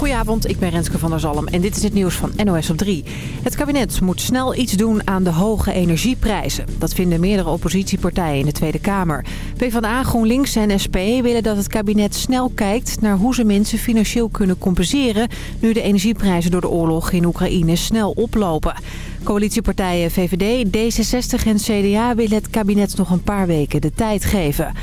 Goedenavond, ik ben Renske van der Zalm en dit is het nieuws van NOS op 3. Het kabinet moet snel iets doen aan de hoge energieprijzen. Dat vinden meerdere oppositiepartijen in de Tweede Kamer. PvdA, GroenLinks en SP willen dat het kabinet snel kijkt naar hoe ze mensen financieel kunnen compenseren... nu de energieprijzen door de oorlog in Oekraïne snel oplopen. Coalitiepartijen VVD, D66 en CDA willen het kabinet nog een paar weken de tijd geven.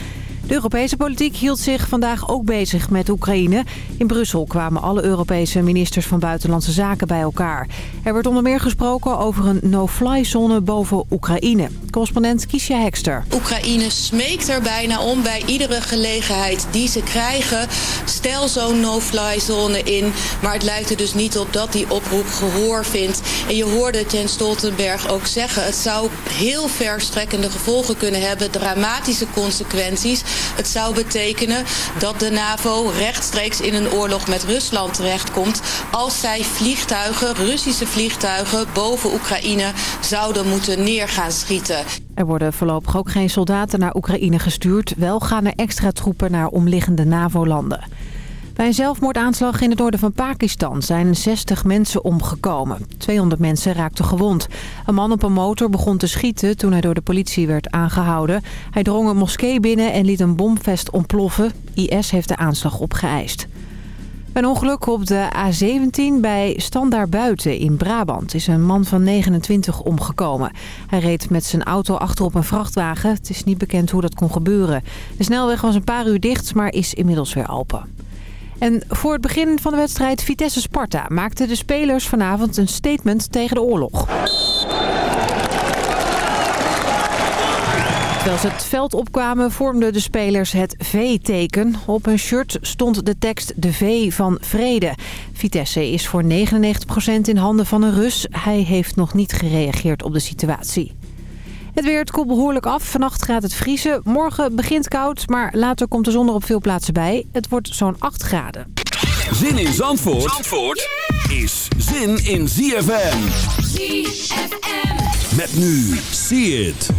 De Europese politiek hield zich vandaag ook bezig met Oekraïne. In Brussel kwamen alle Europese ministers van Buitenlandse Zaken bij elkaar. Er werd onder meer gesproken over een no-fly-zone boven Oekraïne. Correspondent Kiesja Hekster. Oekraïne smeekt er bijna om bij iedere gelegenheid die ze krijgen. Stel zo'n no-fly-zone in. Maar het lijkt er dus niet op dat die oproep gehoor vindt. En je hoorde Jens Stoltenberg ook zeggen... het zou heel verstrekkende gevolgen kunnen hebben. Dramatische consequenties. Het zou betekenen dat de NAVO rechtstreeks in een oorlog met Rusland terechtkomt... als zij vliegtuigen, Russische vliegtuigen, boven Oekraïne zouden moeten neer gaan schieten. Er worden voorlopig ook geen soldaten naar Oekraïne gestuurd. Wel gaan er extra troepen naar omliggende NAVO-landen. Bij een zelfmoordaanslag in het noorden van Pakistan zijn 60 mensen omgekomen. 200 mensen raakten gewond. Een man op een motor begon te schieten toen hij door de politie werd aangehouden. Hij drong een moskee binnen en liet een bomvest ontploffen. IS heeft de aanslag opgeëist. Een ongeluk op de A17 bij Standaard Buiten in Brabant is een man van 29 omgekomen. Hij reed met zijn auto achter op een vrachtwagen. Het is niet bekend hoe dat kon gebeuren. De snelweg was een paar uur dicht, maar is inmiddels weer open. En voor het begin van de wedstrijd Vitesse-Sparta maakten de spelers vanavond een statement tegen de oorlog. Terwijl ze het veld opkwamen vormden de spelers het V-teken. Op hun shirt stond de tekst de V van vrede. Vitesse is voor 99% in handen van een Rus. Hij heeft nog niet gereageerd op de situatie. Het weer, het koelt behoorlijk af. Vannacht gaat het vriezen. Morgen begint koud, maar later komt de zon er op veel plaatsen bij. Het wordt zo'n 8 graden. Zin in Zandvoort, Zandvoort is zin in ZFM. ZFM. Met nu, see it.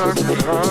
time.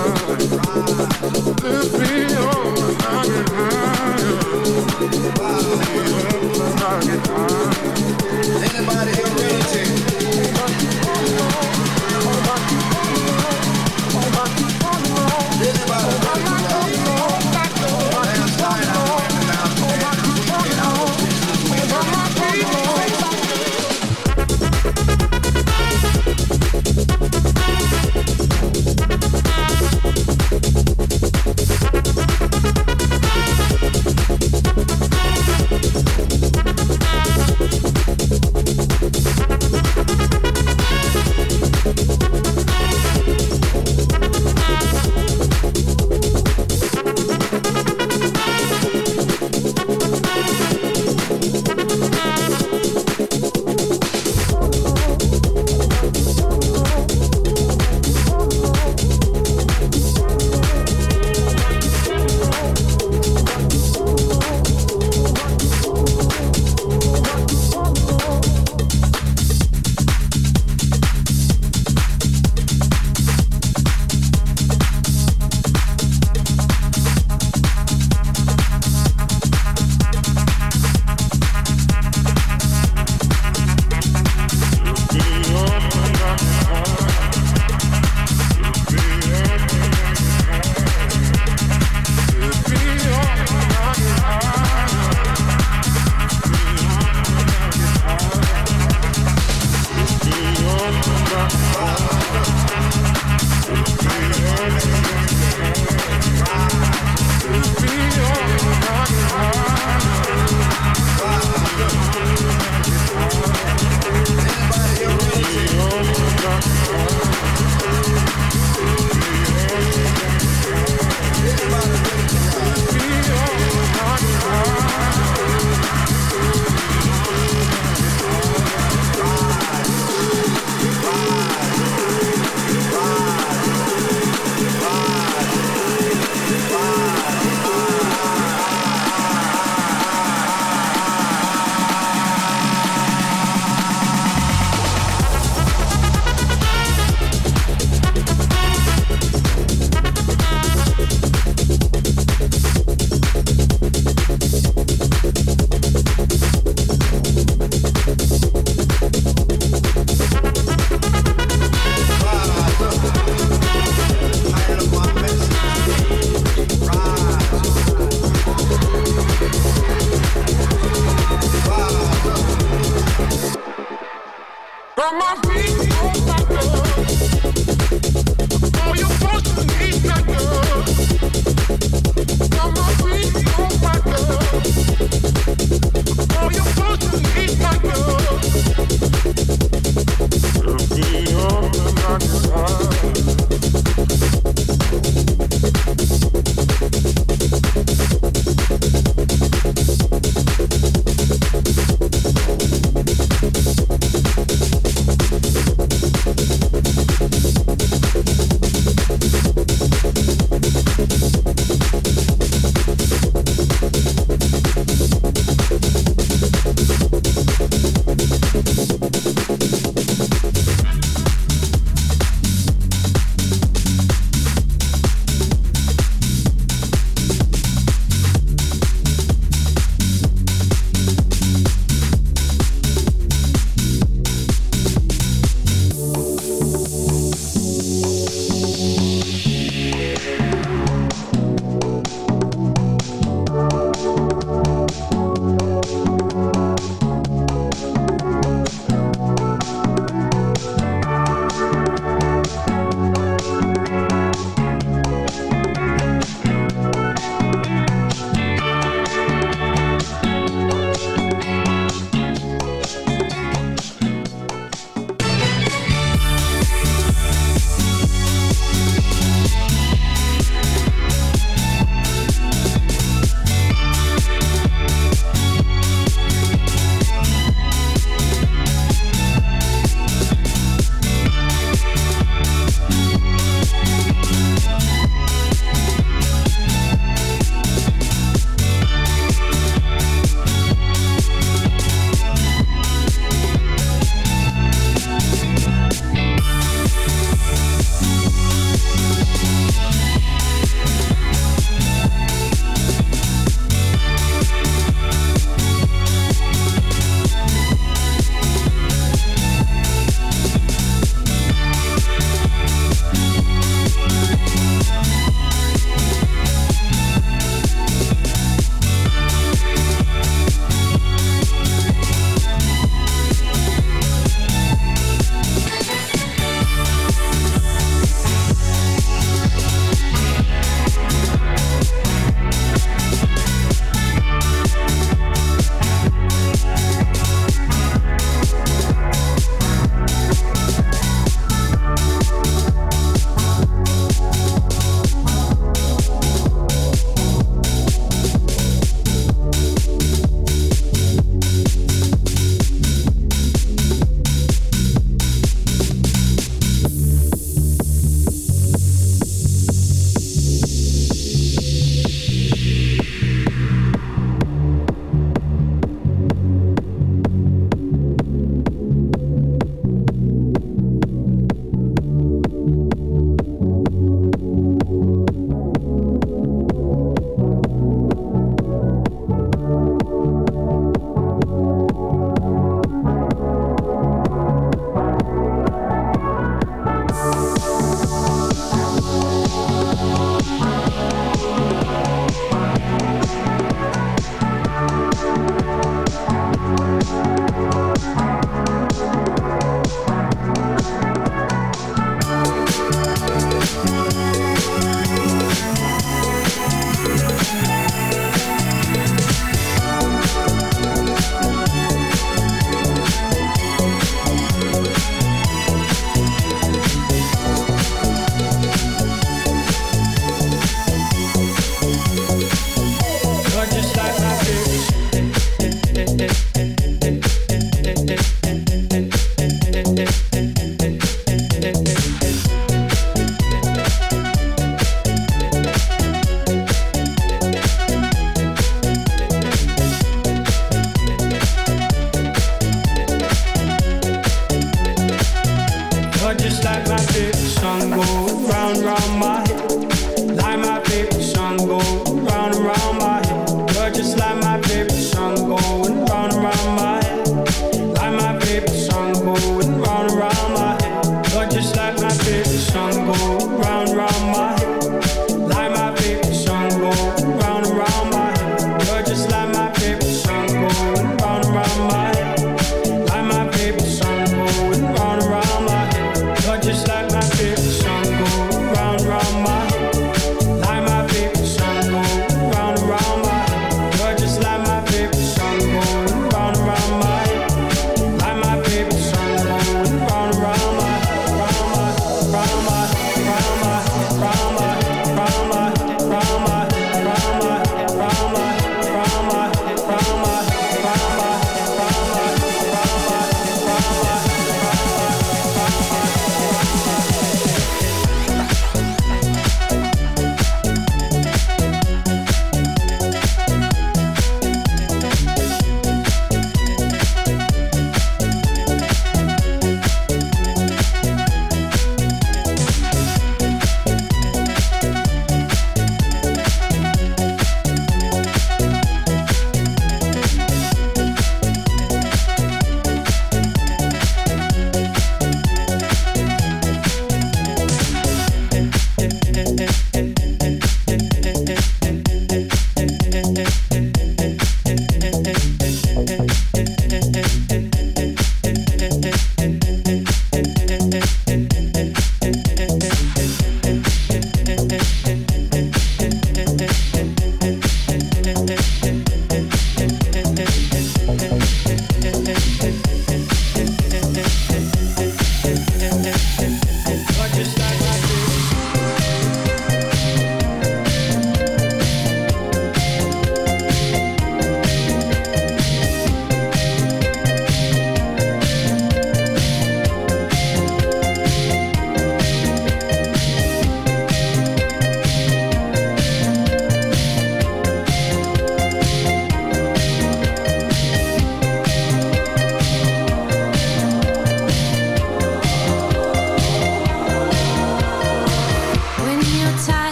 Thank you.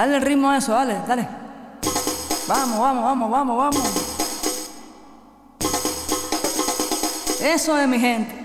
Dale el ritmo a eso, dale, dale. Vamos, vamos, vamos, vamos, vamos. Eso es mi gente.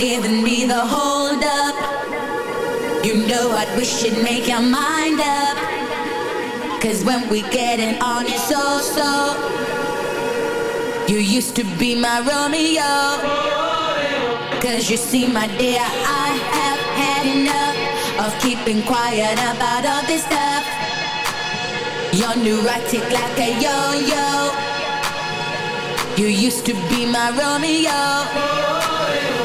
Giving me the hold up. You know what, we should make our mind up. Cause when we get it on, it's so so. You used to be my Romeo. Cause you see, my dear, I have had enough of keeping quiet about all this stuff. You're neurotic like a yo yo. You used to be my Romeo.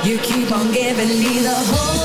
You keep on giving me the hold